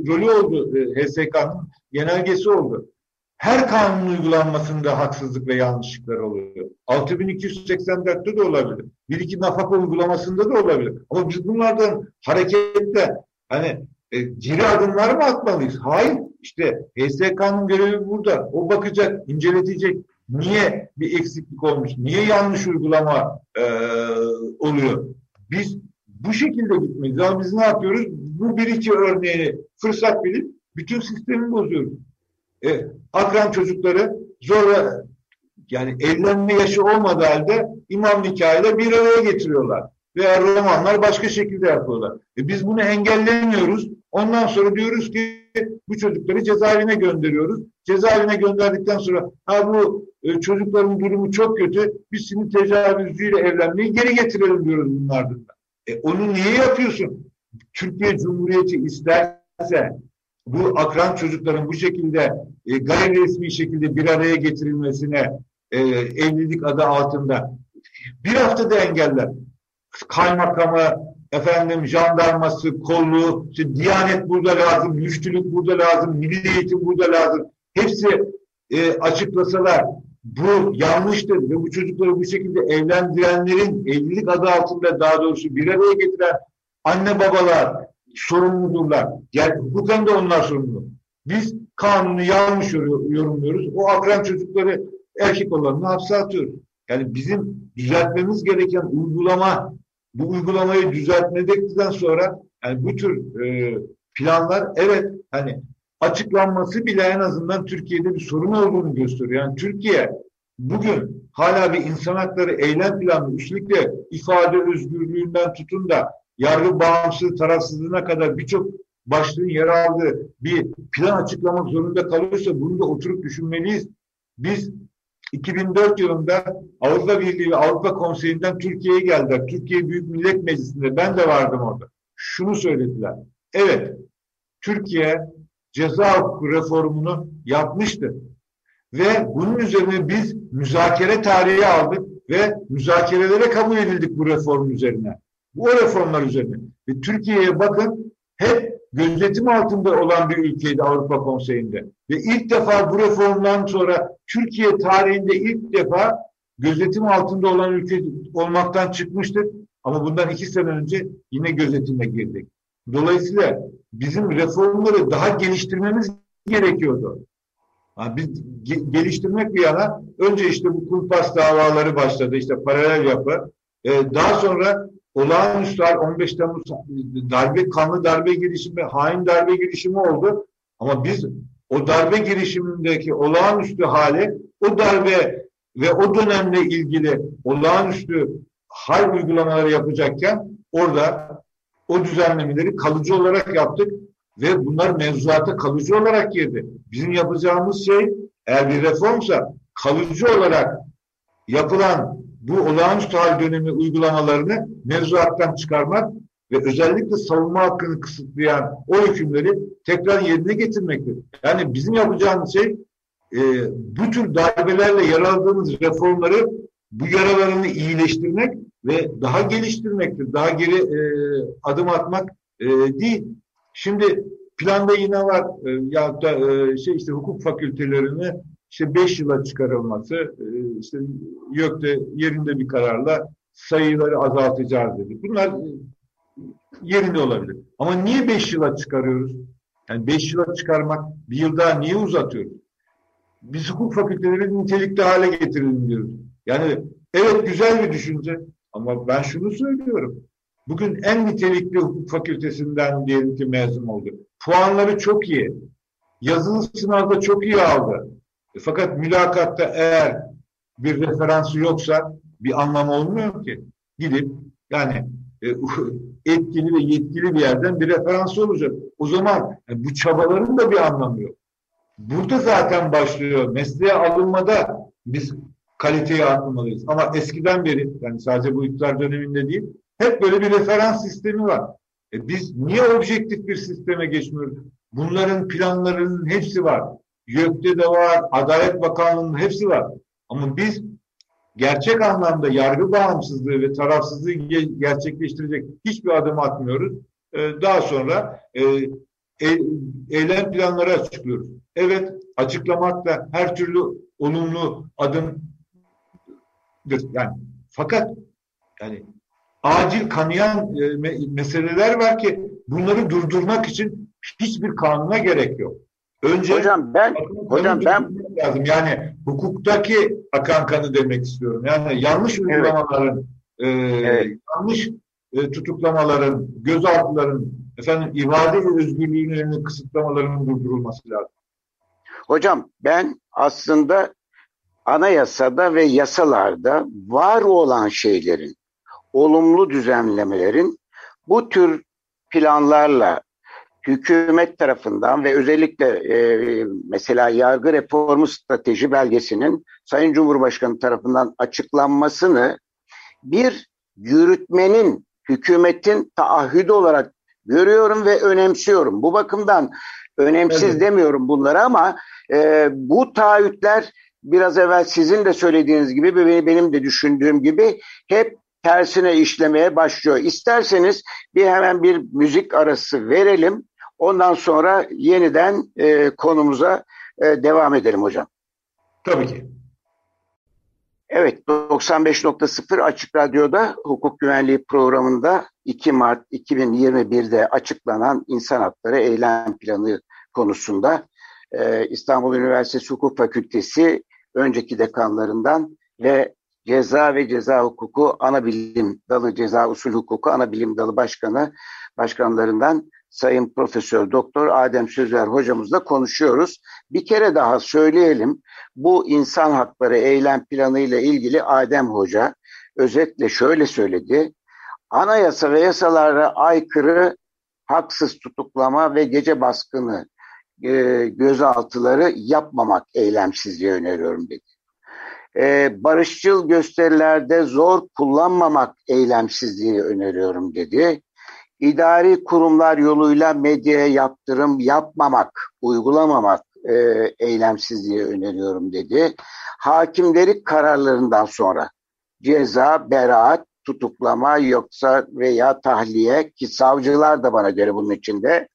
rolü oldu. E, HSK'nın genelgesi oldu. Her kanun uygulanmasında haksızlık ve yanlışlıklar oluyor. 6284'te de olabilir. Bir iki nafaka uygulamasında da olabilir. Ama biz bunlardan hareketle hani e, ciri adımlar mı atmalıyız? Hayır. İşte HSK'nın görevi burada. O bakacak, inceletecek. Niye bir eksiklik olmuş? Niye yanlış uygulama e, oluyor? Biz bu şekilde gitmeyiz. Ama biz ne yapıyoruz? Bu bir iki örneğini fırsat bilip bütün sistemi bozuyoruz. E, akran çocukları zorla yani evlenme yaşı olmadığı halde imam nikahıyla bir araya getiriyorlar. Veya romanlar başka şekilde yapıyorlar. E biz bunu engellemiyoruz. Ondan sonra diyoruz ki bu çocukları cezaevine gönderiyoruz. Cezaevine gönderdikten sonra ha bu e, çocukların durumu çok kötü. Biz şimdi tecavüzcüyle evlenmeyi geri getirelim diyoruz bunlardan. E onu niye yapıyorsun? Türkiye Cumhuriyeti isterse bu akran çocukların bu şekilde e, gayri resmi şekilde bir araya getirilmesine e, evlilik adı altında bir haftada engeller. Kaymakamı, efendim jandarması, kolluğu, işte Diyanet burada lazım, müftülük burada lazım, milli eğitim burada lazım. Hepsi e, açıklasalar bu yanlıştır ve bu çocukları bu şekilde evlendirenlerin evlilik adı altında daha doğrusu bir araya getiren anne babalar sorumludurlar. Yani hukuken de onlar sorumlu. Biz kanunu yanlış yorumluyoruz. O akran çocukları erkek olanını hapse atıyoruz. Yani bizim düzeltmemiz gereken uygulama bu uygulamayı düzeltmedikten sonra yani bu tür e, planlar evet hani açıklanması bile en azından Türkiye'de bir sorun olduğunu gösteriyor. Yani Türkiye bugün hala bir insan hakları eylem planı üstelik de ifade özgürlüğünden tutun da yargı bağımsız tarafsızlığına kadar birçok başlığın yer aldığı bir plan açıklamak zorunda kalırsa bunu da oturup düşünmeliyiz. Biz 2004 yılında Avrupa Birliği ve Avrupa Konseyi'nden Türkiye'ye geldiler. Türkiye Büyük Millet Meclisi'nde ben de vardım orada. Şunu söylediler. Evet, Türkiye ceza hukuku reformunu yapmıştı. Ve bunun üzerine biz müzakere tarihi aldık ve müzakerelere kabul edildik bu reform üzerine. Bu reformlar üzerine. Ve Türkiye'ye bakın hep gözetim altında olan bir ülkeydi Avrupa Konseyi'nde. Ve ilk defa bu reformdan sonra Türkiye tarihinde ilk defa gözetim altında olan ülke olmaktan çıkmıştır. Ama bundan iki sene önce yine gözetime girdik. Dolayısıyla bizim reformları daha geliştirmemiz gerekiyordu. Yani biz geliştirmek bir yana önce işte bu kumpas davaları başladı, işte paralel yapı. Ee, daha sonra olağanüstü 15 Temmuz darbe, kanlı darbe girişimi, hain darbe girişimi oldu. Ama biz o darbe girişimindeki olağanüstü hali, o darbe ve o dönemle ilgili olağanüstü hal uygulamaları yapacakken orada o düzenlemeleri kalıcı olarak yaptık ve bunlar mevzuata kalıcı olarak girdi. Bizim yapacağımız şey eğer bir reformsa kalıcı olarak yapılan bu olağanüstü hal dönemi uygulamalarını mevzuattan çıkarmak ve özellikle savunma hakkını kısıtlayan o hükümleri tekrar yerine getirmektir. Yani bizim yapacağımız şey e, bu tür darbelerle yaraladığımız reformları bu yaralarını iyileştirmek ve daha geliştirmektir. Daha geri e, adım atmak e, değil. Şimdi planda yine var e, ya da e, şey işte hukuk fakültelerini işte beş yıla çıkarılması, e, işte YÖK'te yerinde bir kararla sayıları azaltacağız dedi. Bunlar e, yerinde olabilir. Ama niye beş yıla çıkarıyoruz? Yani beş yıla çıkarmak bir yıl daha niye uzatıyoruz? Biz hukuk fakülteleri nitelikli hale getirelim diyoruz. Yani evet güzel bir düşünce ama ben şunu söylüyorum. Bugün en nitelikli hukuk fakültesinden diyelim ki mezun oldu. Puanları çok iyi. Yazılı sınavda çok iyi aldı. E, fakat mülakatta eğer bir referansı yoksa bir anlam olmuyor ki. Gidip yani e, etkili ve yetkili bir yerden bir referansı olacak. O zaman yani e, bu çabaların da bir anlamı yok. Burada zaten başlıyor. Mesleğe alınmada biz kaliteyi arttırmalıyız. Ama eskiden beri yani sadece bu iktidar döneminde değil hep böyle bir referans sistemi var. E biz niye objektif bir sisteme geçmiyoruz? Bunların planlarının hepsi var. YÖK'te de var, Adalet Bakanlığı'nın hepsi var. Ama biz gerçek anlamda yargı bağımsızlığı ve tarafsızlığı gerçekleştirecek hiçbir adım atmıyoruz. Ee, daha sonra e, e, eylem planları açıklıyoruz. Evet, açıklamak da her türlü olumlu adımdır. Yani fakat yani acil kanayan e, meseleler var ki bunları durdurmak için hiçbir kanuna gerek yok. Önce hocam ben hocam ben lazım. Yani hukuktaki akan kanı demek istiyorum. Yani yanlış uygulamaların evet. e, evet. yanlış e, tutuklamaların, gözaltıların, efendim ifade özgürlüğünün kısıtlamalarının durdurulması lazım. Hocam ben aslında anayasada ve yasalarda var olan şeylerin, olumlu düzenlemelerin bu tür planlarla hükümet tarafından ve özellikle e, mesela yargı reformu strateji belgesinin Sayın Cumhurbaşkanı tarafından açıklanmasını bir yürütmenin, hükümetin taahhüdü olarak görüyorum ve önemsiyorum. Bu bakımdan önemsiz evet. demiyorum bunları ama e, bu taahhütler biraz evvel sizin de söylediğiniz gibi benim de düşündüğüm gibi hep tersine işlemeye başlıyor. İsterseniz bir hemen bir müzik arası verelim. Ondan sonra yeniden e, konumuza e, devam edelim hocam. Tabii ki. Evet, 95.0 Açık Radyo'da hukuk güvenliği programında 2 Mart 2021'de açıklanan insan hakları eylem planı konusunda e, İstanbul Üniversitesi Hukuk Fakültesi önceki dekanlarından ve Ceza ve Ceza Hukuku Ana Bilim Dalı Ceza Usul Hukuku Ana Bilim Dalı Başkanı başkanlarından Sayın Profesör Doktor Adem Sözer hocamızla konuşuyoruz. Bir kere daha söyleyelim. Bu insan hakları eylem planı ile ilgili Adem Hoca özetle şöyle söyledi. Anayasa ve yasalara aykırı haksız tutuklama ve gece baskını e, gözaltıları yapmamak eylemsizliği öneriyorum dedi. E, barışçıl gösterilerde zor kullanmamak eylemsizliği öneriyorum dedi idari kurumlar yoluyla medyaya yaptırım yapmamak, uygulamamak e, eylemsizliği öneriyorum dedi. Hakimleri kararlarından sonra ceza, beraat, tutuklama yoksa veya tahliye ki savcılar da bana göre bunun içinde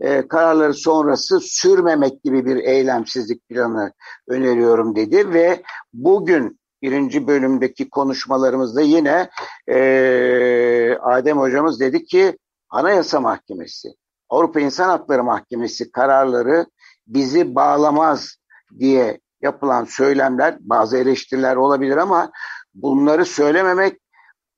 e, kararları sonrası sürmemek gibi bir eylemsizlik planı öneriyorum dedi ve bugün birinci bölümdeki konuşmalarımızda yine e, Adem hocamız dedi ki Anayasa Mahkemesi, Avrupa İnsan Hakları Mahkemesi kararları bizi bağlamaz diye yapılan söylemler, bazı eleştiriler olabilir ama bunları söylememek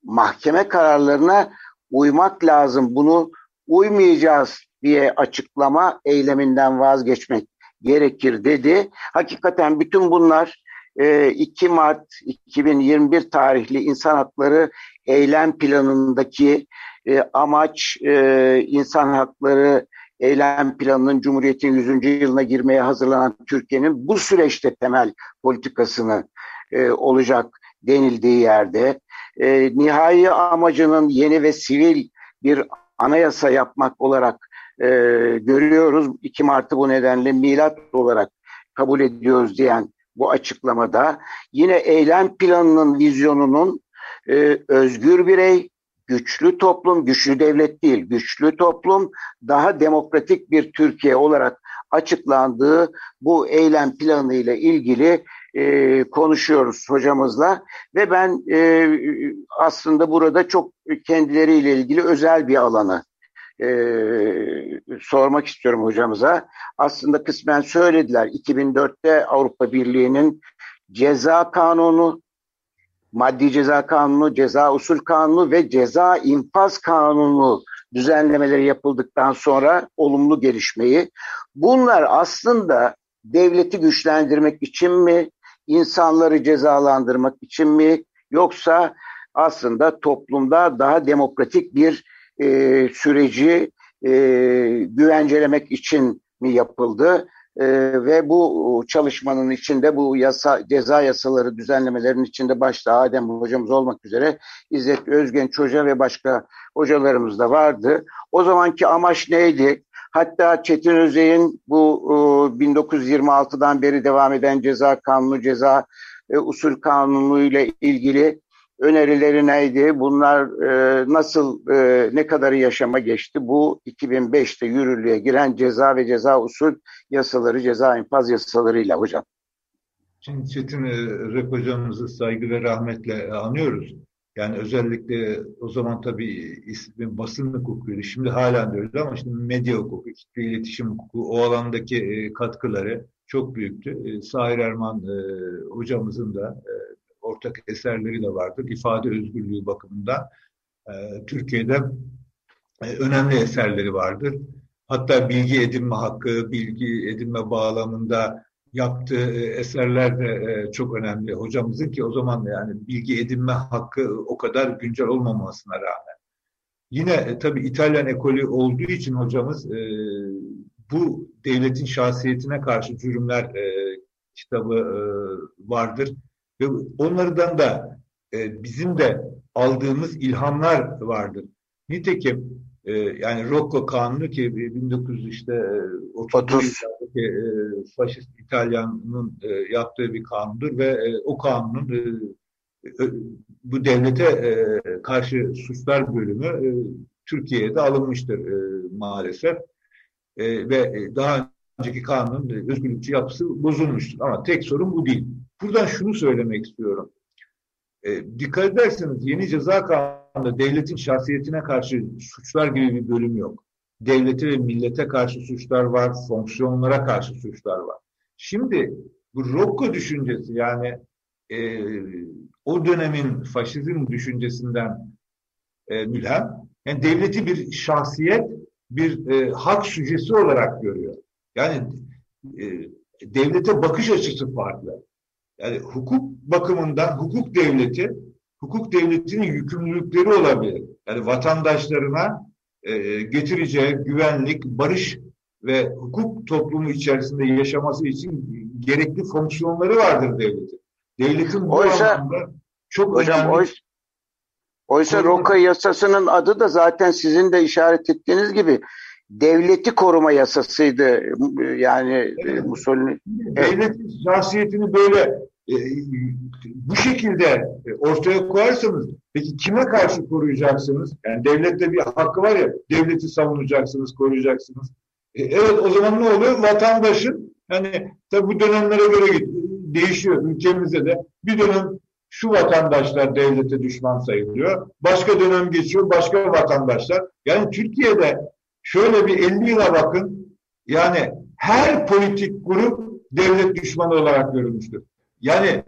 mahkeme kararlarına uymak lazım. Bunu uymayacağız diye açıklama eyleminden vazgeçmek gerekir dedi. Hakikaten bütün bunlar 2 e, Mart 2021 tarihli insan hakları eylem planındaki e, amaç e, insan hakları eylem planının Cumhuriyet'in 100. yılına girmeye hazırlanan Türkiye'nin bu süreçte temel politikasını olacak denildiği yerde e, nihai amacının yeni ve sivil bir anayasa yapmak olarak e, görüyoruz. 2 Mart'ı bu nedenle milat olarak kabul ediyoruz diyen bu açıklamada yine eylem planının vizyonunun e, özgür birey, güçlü toplum, güçlü devlet değil, güçlü toplum, daha demokratik bir Türkiye olarak açıklandığı bu eylem planı ile ilgili e, konuşuyoruz hocamızla ve ben e, aslında burada çok kendileriyle ilgili özel bir alanı e, sormak istiyorum hocamıza. Aslında kısmen söylediler 2004'te Avrupa Birliği'nin ceza kanunu maddi ceza kanunu, ceza usul kanunu ve ceza infaz kanunu düzenlemeleri yapıldıktan sonra olumlu gelişmeyi. Bunlar aslında devleti güçlendirmek için mi, insanları cezalandırmak için mi, yoksa aslında toplumda daha demokratik bir e, süreci e, güvencelemek için mi yapıldı? E, ve bu çalışmanın içinde bu yasa ceza yasaları düzenlemelerin içinde başta Adem hocamız olmak üzere İzzet Özgenç Hoca ve başka hocalarımız da vardı. O zamanki amaç neydi? Hatta Çetin Özey'in bu e, 1926'dan beri devam eden ceza kanunu, ceza e, usul kanunu ile ilgili önerileri neydi? Bunlar e, nasıl, e, ne kadarı yaşama geçti? Bu 2005'te yürürlüğe giren ceza ve ceza usul yasaları, ceza infaz yasalarıyla hocam. Şimdi Çetin e, Rep hocamızı saygı ve rahmetle anıyoruz. Yani özellikle o zaman tabii ismi basın hukukuydu. Şimdi hala da öyle ama şimdi medya hukuku, kitle iletişim hukuku o alandaki e, katkıları çok büyüktü. E, Sahir Erman e, hocamızın da ortak eserleri de vardır. İfade özgürlüğü bakımından Türkiye'de önemli eserleri vardır. Hatta bilgi edinme hakkı, bilgi edinme bağlamında yaptığı e, eserler de e, çok önemli. Hocamızın ki o zaman yani bilgi edinme hakkı o kadar güncel olmamasına rağmen. Yine e, tabii İtalyan ekolü olduğu için hocamız bu devletin şahsiyetine karşı cürümler kitabı vardır. Ve onlardan da bizim de aldığımız ilhamlar vardır. Nitekim yani Rocco Kanunu ki 1900 işte 30 e, e, faşist İtalyan'ın e, yaptığı bir kanundur ve e, o kanunun e, e, bu devlete e, karşı suçlar bölümü e, Türkiye'de alınmıştır e, maalesef. E, ve daha önceki kanunun e, özgürlükçü yapısı bozulmuştur. Ama tek sorun bu değil. Buradan şunu söylemek istiyorum. E, dikkat ederseniz yeni ceza kanununda devletin şahsiyetine karşı suçlar gibi bir bölüm yok. Devlete ve millete karşı suçlar var, fonksiyonlara karşı suçlar var. Şimdi bu Rocco düşüncesi yani e, o dönemin faşizm düşüncesinden e, mülhem, yani devleti bir şahsiyet, bir e, hak sücesi olarak görüyor. Yani e, devlete bakış açısı farklı. Yani hukuk bakımından hukuk devleti, hukuk devletinin yükümlülükleri olabilir. Yani vatandaşlarına e, getireceği güvenlik, barış ve hukuk toplumu içerisinde yaşaması için gerekli fonksiyonları vardır devletin. Devletin bu oysa, anlamda çok hocam, önemli... Oysa, oysa Roka yasasının adı da zaten sizin de işaret ettiğiniz gibi devleti koruma yasasıydı. Yani evet. Mussolini. Devletin şahsiyetini böyle e, bu şekilde ortaya koyarsanız peki kime karşı koruyacaksınız? Yani devlette bir hakkı var ya devleti savunacaksınız, koruyacaksınız. E, evet o zaman ne oluyor? Vatandaşın yani tabi bu dönemlere göre değişiyor ülkemizde de. Bir dönem şu vatandaşlar devlete düşman sayılıyor. Başka dönem geçiyor başka vatandaşlar. Yani Türkiye'de şöyle bir 50 yıla bakın. Yani her politik grup devlet düşmanı olarak görülmüştür. Yani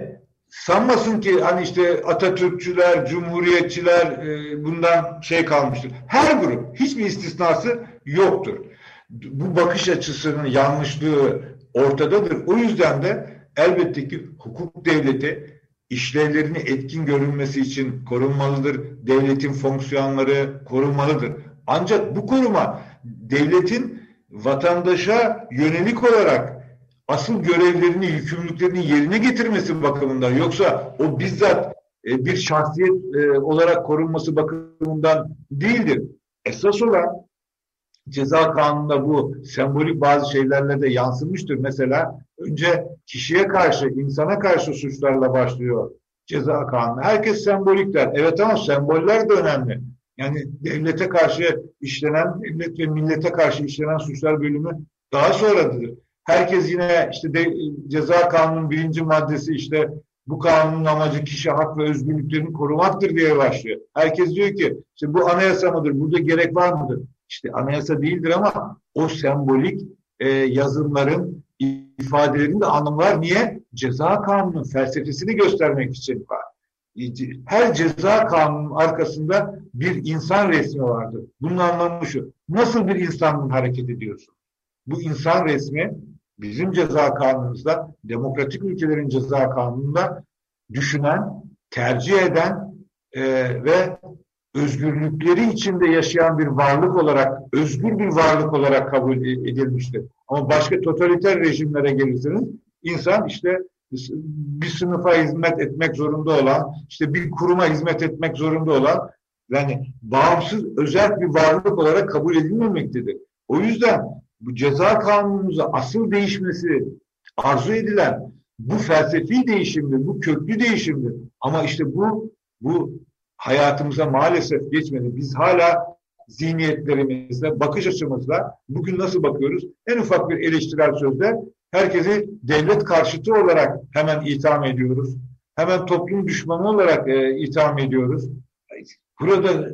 sanmasın ki hani işte Atatürkçüler, Cumhuriyetçiler e, bundan şey kalmıştır. Her grup hiçbir istisnası yoktur. Bu bakış açısının yanlışlığı ortadadır. O yüzden de elbette ki hukuk devleti işlevlerini etkin görünmesi için korunmalıdır. Devletin fonksiyonları korunmalıdır. Ancak bu koruma devletin vatandaşa yönelik olarak asıl görevlerini, yükümlülüklerini yerine getirmesi bakımından yoksa o bizzat e, bir şahsiyet e, olarak korunması bakımından değildir. Esas olan ceza kanununda bu sembolik bazı şeylerle de yansımıştır. Mesela önce kişiye karşı, insana karşı suçlarla başlıyor ceza kanunu. Herkes sembolik der. Evet ama semboller de önemli. Yani devlete karşı işlenen, devlet ve millete karşı işlenen suçlar bölümü daha sonradır. Herkes yine işte de, ceza kanunun birinci maddesi işte bu kanunun amacı kişi hak ve özgürlüklerini korumaktır diye başlıyor. Herkes diyor ki işte bu anayasa mıdır? Burada gerek var mıdır? İşte anayasa değildir ama o sembolik e, yazımların, ifadelerin de anlamı var. Niye? Ceza kanunun felsefesini göstermek için var. Her ceza kanunun arkasında bir insan resmi vardır. Bunun anlamı şu. Nasıl bir insanın hareket ediyorsun? Bu insan resmi bizim ceza kanunumuzda, demokratik ülkelerin ceza kanununda düşünen, tercih eden e, ve özgürlükleri içinde yaşayan bir varlık olarak, özgür bir varlık olarak kabul edilmiştir. Ama başka totaliter rejimlere gelirseniz insan işte bir sınıfa hizmet etmek zorunda olan, işte bir kuruma hizmet etmek zorunda olan yani bağımsız özel bir varlık olarak kabul edilmemektedir. O yüzden bu ceza kanunumuza asıl değişmesi arzu edilen bu felsefi değişimdir, bu köklü değişimdir. Ama işte bu bu hayatımıza maalesef geçmedi. Biz hala zihniyetlerimizle, bakış açımızla bugün nasıl bakıyoruz? En ufak bir eleştirel sözle herkesi devlet karşıtı olarak hemen itham ediyoruz. Hemen toplum düşmanı olarak e, itham ediyoruz. Burada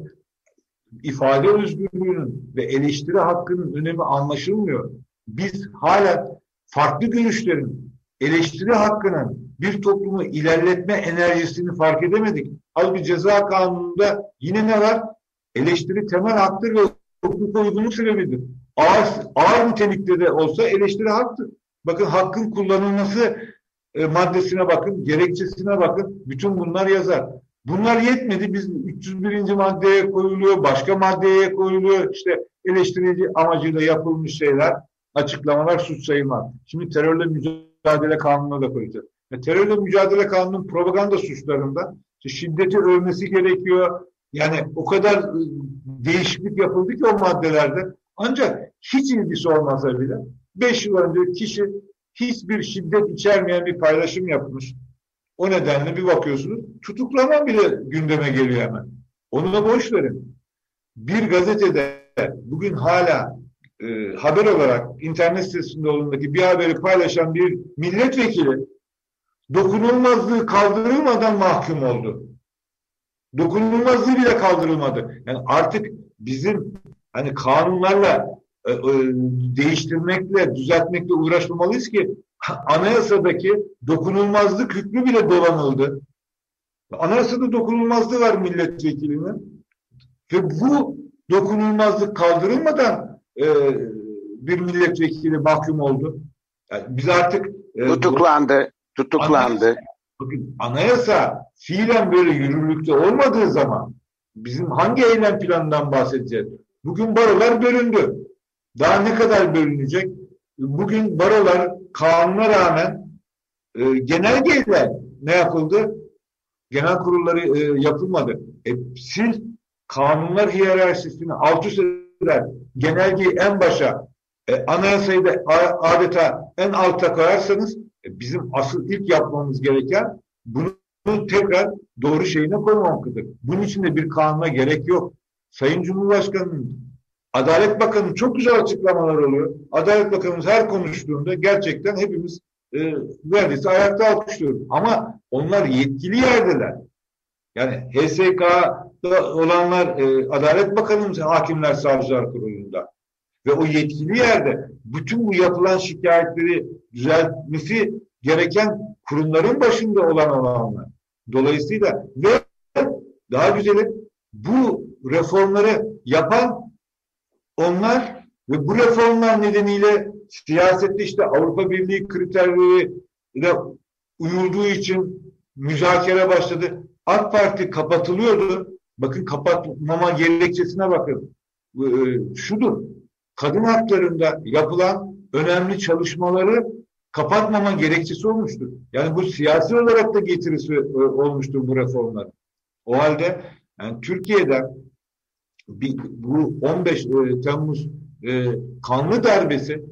ifade özgürlüğünün ve eleştiri hakkının önemi anlaşılmıyor. Biz hala farklı görüşlerin, eleştiri hakkının bir toplumu ilerletme enerjisini fark edemedik. Halbuki ceza kanununda yine ne var? Eleştiri temel haktır ve hukuk uygunluk sebebidir. Ağır, ağır nitelikte de olsa eleştiri haktır. Bakın hakkın kullanılması e, maddesine bakın, gerekçesine bakın. Bütün bunlar yazar. Bunlar yetmedi. Biz 301. maddeye koyuluyor, başka maddeye koyuluyor. İşte eleştirici amacıyla yapılmış şeyler, açıklamalar suç sayılmaz. Şimdi terörle mücadele kanununa da koyacağız. E, terörle mücadele kanunun propaganda suçlarında işte şiddeti övmesi gerekiyor. Yani o kadar ıı, değişiklik yapıldı ki o maddelerde. Ancak hiç ilgisi olmasa bile 5 yıl önce kişi hiçbir şiddet içermeyen bir paylaşım yapmış. O nedenle bir bakıyorsunuz tutuklama bile gündeme geliyor hemen. Onu da boş verin. Bir gazetede bugün hala e, haber olarak internet sitesinde olduğundaki bir haberi paylaşan bir milletvekili dokunulmazlığı kaldırılmadan mahkum oldu. Dokunulmazlığı bile kaldırılmadı. Yani artık bizim hani kanunlarla e, e, değiştirmekle, düzeltmekle uğraşmamalıyız ki anayasadaki dokunulmazlık hükmü bile dolanıldı. Anayasada dokunulmazlığı var milletvekilinin. Ve bu dokunulmazlık kaldırılmadan e, bir milletvekili mahkum oldu. Yani biz artık e, tutuklandı, tutuklandı. Anayasa, bakın anayasa fiilen böyle yürürlükte olmadığı zaman bizim hangi eylem planından bahsedeceğiz? Bugün barolar bölündü. Daha ne kadar bölünecek? Bugün barolar kanuna rağmen e, genelgeyle ne yapıldı? Genel kurulları e, yapılmadı. E, siz kanunlar hiyerarşisini alt üst eder, genelgeyi en başa, e, anayasayı da adeta en alta koyarsanız e, bizim asıl ilk yapmamız gereken bunu tekrar doğru şeyine koymamaktadır. Bunun için de bir kanuna gerek yok. Sayın Cumhurbaşkanı'nın Adalet Bakanı çok güzel açıklamalar oluyor. Adalet Bakanımız her konuştuğunda gerçekten hepimiz e, neredeyse ayakta alkışlıyoruz. Ama onlar yetkili yerdeler. Yani HSK'da olanlar e, Adalet Bakanımız Hakimler Savcılar Kurulu'nda. Ve o yetkili yerde bütün bu yapılan şikayetleri düzeltmesi gereken kurumların başında olan olanlar. Dolayısıyla ve daha güzeli bu reformları yapan onlar ve bu reformlar nedeniyle siyasette işte Avrupa Birliği kriterleri ile uyulduğu için müzakere başladı. AK Parti kapatılıyordu. Bakın kapatmama gerekçesine bakın. E, şudur. Kadın haklarında yapılan önemli çalışmaları kapatmama gerekçesi olmuştur. Yani bu siyasi olarak da getirisi e, olmuştur bu reformlar. O halde yani Bu 15 e, Temmuz e, kanlı darbesi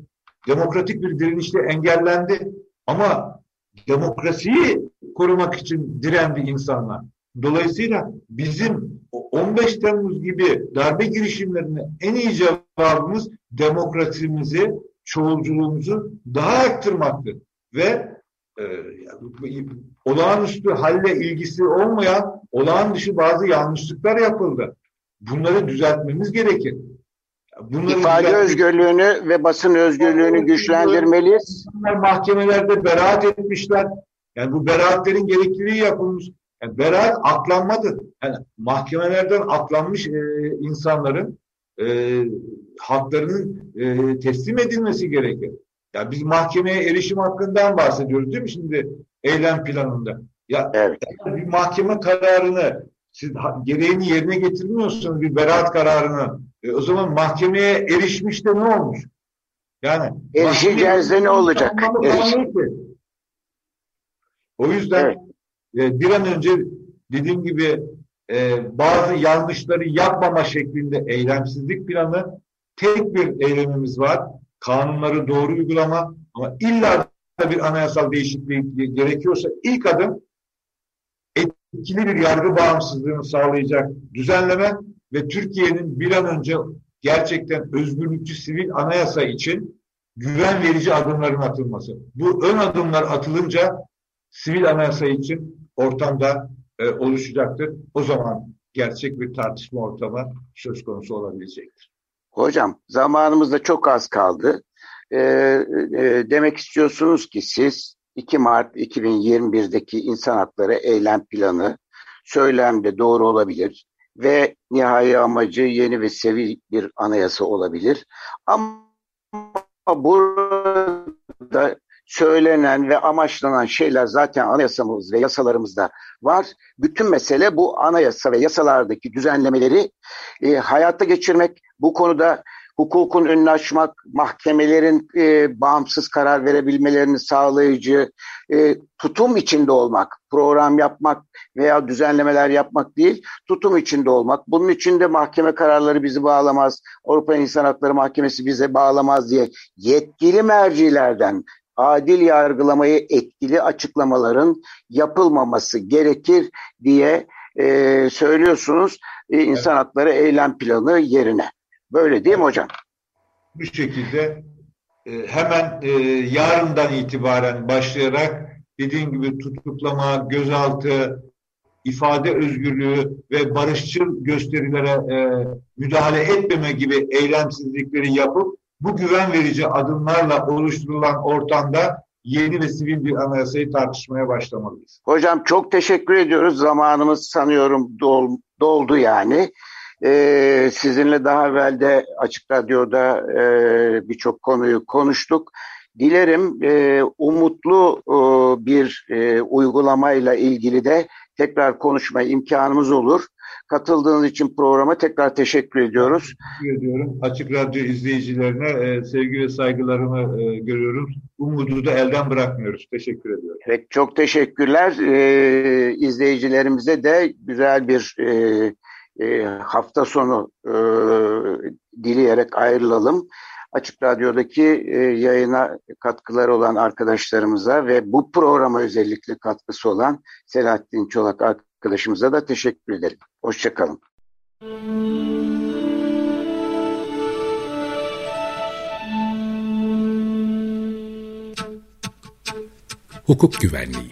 demokratik bir direnişle engellendi. Ama demokrasiyi korumak için direndi insanlar. Dolayısıyla bizim 15 Temmuz gibi darbe girişimlerine en iyi cevabımız demokrasimizi, çoğulculuğumuzu daha arttırmaktır. Ve e, olağanüstü halle ilgisi olmayan olağan dışı bazı yanlışlıklar yapıldı. Bunları düzeltmemiz gerekir. Bunları İfade düzeltmek... özgürlüğünü ve basın özgürlüğünü güçlendirmeliyiz. Bunlar mahkemelerde beraat etmişler. Yani bu beraatlerin gerekliliği yapılmış. Yani beraat aklanmadı. Yani mahkemelerden aklanmış e, insanların e, haklarının e, teslim edilmesi gerekir. Ya biz mahkemeye erişim hakkından bahsediyoruz değil mi şimdi eylem planında? Ya evet. bir mahkeme kararını siz gereğini yerine getirmiyorsunuz bir beraat kararını. E, o zaman mahkemeye erişmiş de ne olmuş? Yani erişeceğiz de ne olacak? O yüzden evet. e, bir an önce dediğim gibi e, bazı yanlışları yapmama şeklinde eylemsizlik planı tek bir eylemimiz var. Kanunları doğru uygulama ama illa bir anayasal değişiklik gerekiyorsa ilk adım etkili bir yargı bağımsızlığını sağlayacak düzenleme ve Türkiye'nin bir an önce gerçekten özgürlükçü sivil anayasa için güven verici adımların atılması. Bu ön adımlar atılınca sivil anayasa için ortamda e, oluşacaktır. O zaman gerçek bir tartışma ortamı söz konusu olabilecektir. Hocam zamanımız da çok az kaldı. Ee, e, demek istiyorsunuz ki siz 2 Mart 2021'deki insan hakları eylem planı söylemde doğru olabilir ve nihai amacı yeni ve sevil bir anayasa olabilir. Ama burada söylenen ve amaçlanan şeyler zaten anayasamız ve yasalarımızda var. Bütün mesele bu anayasa ve yasalardaki düzenlemeleri e, hayata geçirmek. Bu konuda hukukun önünü açmak, mahkemelerin e, bağımsız karar verebilmelerini sağlayıcı e, tutum içinde olmak, program yapmak veya düzenlemeler yapmak değil, tutum içinde olmak. Bunun için de mahkeme kararları bizi bağlamaz, Avrupa İnsan Hakları Mahkemesi bize bağlamaz diye yetkili mercilerden adil yargılamayı etkili açıklamaların yapılmaması gerekir diye e, söylüyorsunuz e, insan hakları eylem planı yerine. Böyle değil mi hocam? Bu şekilde e, hemen e, yarından itibaren başlayarak dediğim gibi tutuklama, gözaltı, ifade özgürlüğü ve barışçıl gösterilere e, müdahale etmeme gibi eylemsizlikleri yapıp bu güven verici adımlarla oluşturulan ortamda yeni ve sivil bir anayasayı tartışmaya başlamalıyız. Hocam çok teşekkür ediyoruz. Zamanımız sanıyorum dol, doldu yani. Ee, sizinle daha evvel de Açık Radyo'da e, birçok konuyu konuştuk. Dilerim e, umutlu e, bir e, uygulamayla ilgili de tekrar konuşma imkanımız olur. Katıldığınız için programa tekrar teşekkür ediyoruz. Teşekkür ediyorum. Açık Radyo izleyicilerine e, sevgi ve saygılarımı e, görüyorum. Umudu da elden bırakmıyoruz. Teşekkür ediyorum. Evet, çok teşekkürler. E, izleyicilerimize de güzel bir e, e, hafta sonu e, dileyerek ayrılalım. Açık Radyo'daki e, yayına katkıları olan arkadaşlarımıza ve bu programa özellikle katkısı olan Selahattin Çolak arkadaşımıza da teşekkür ederim. Hoşçakalın. Hukuk Güvenliği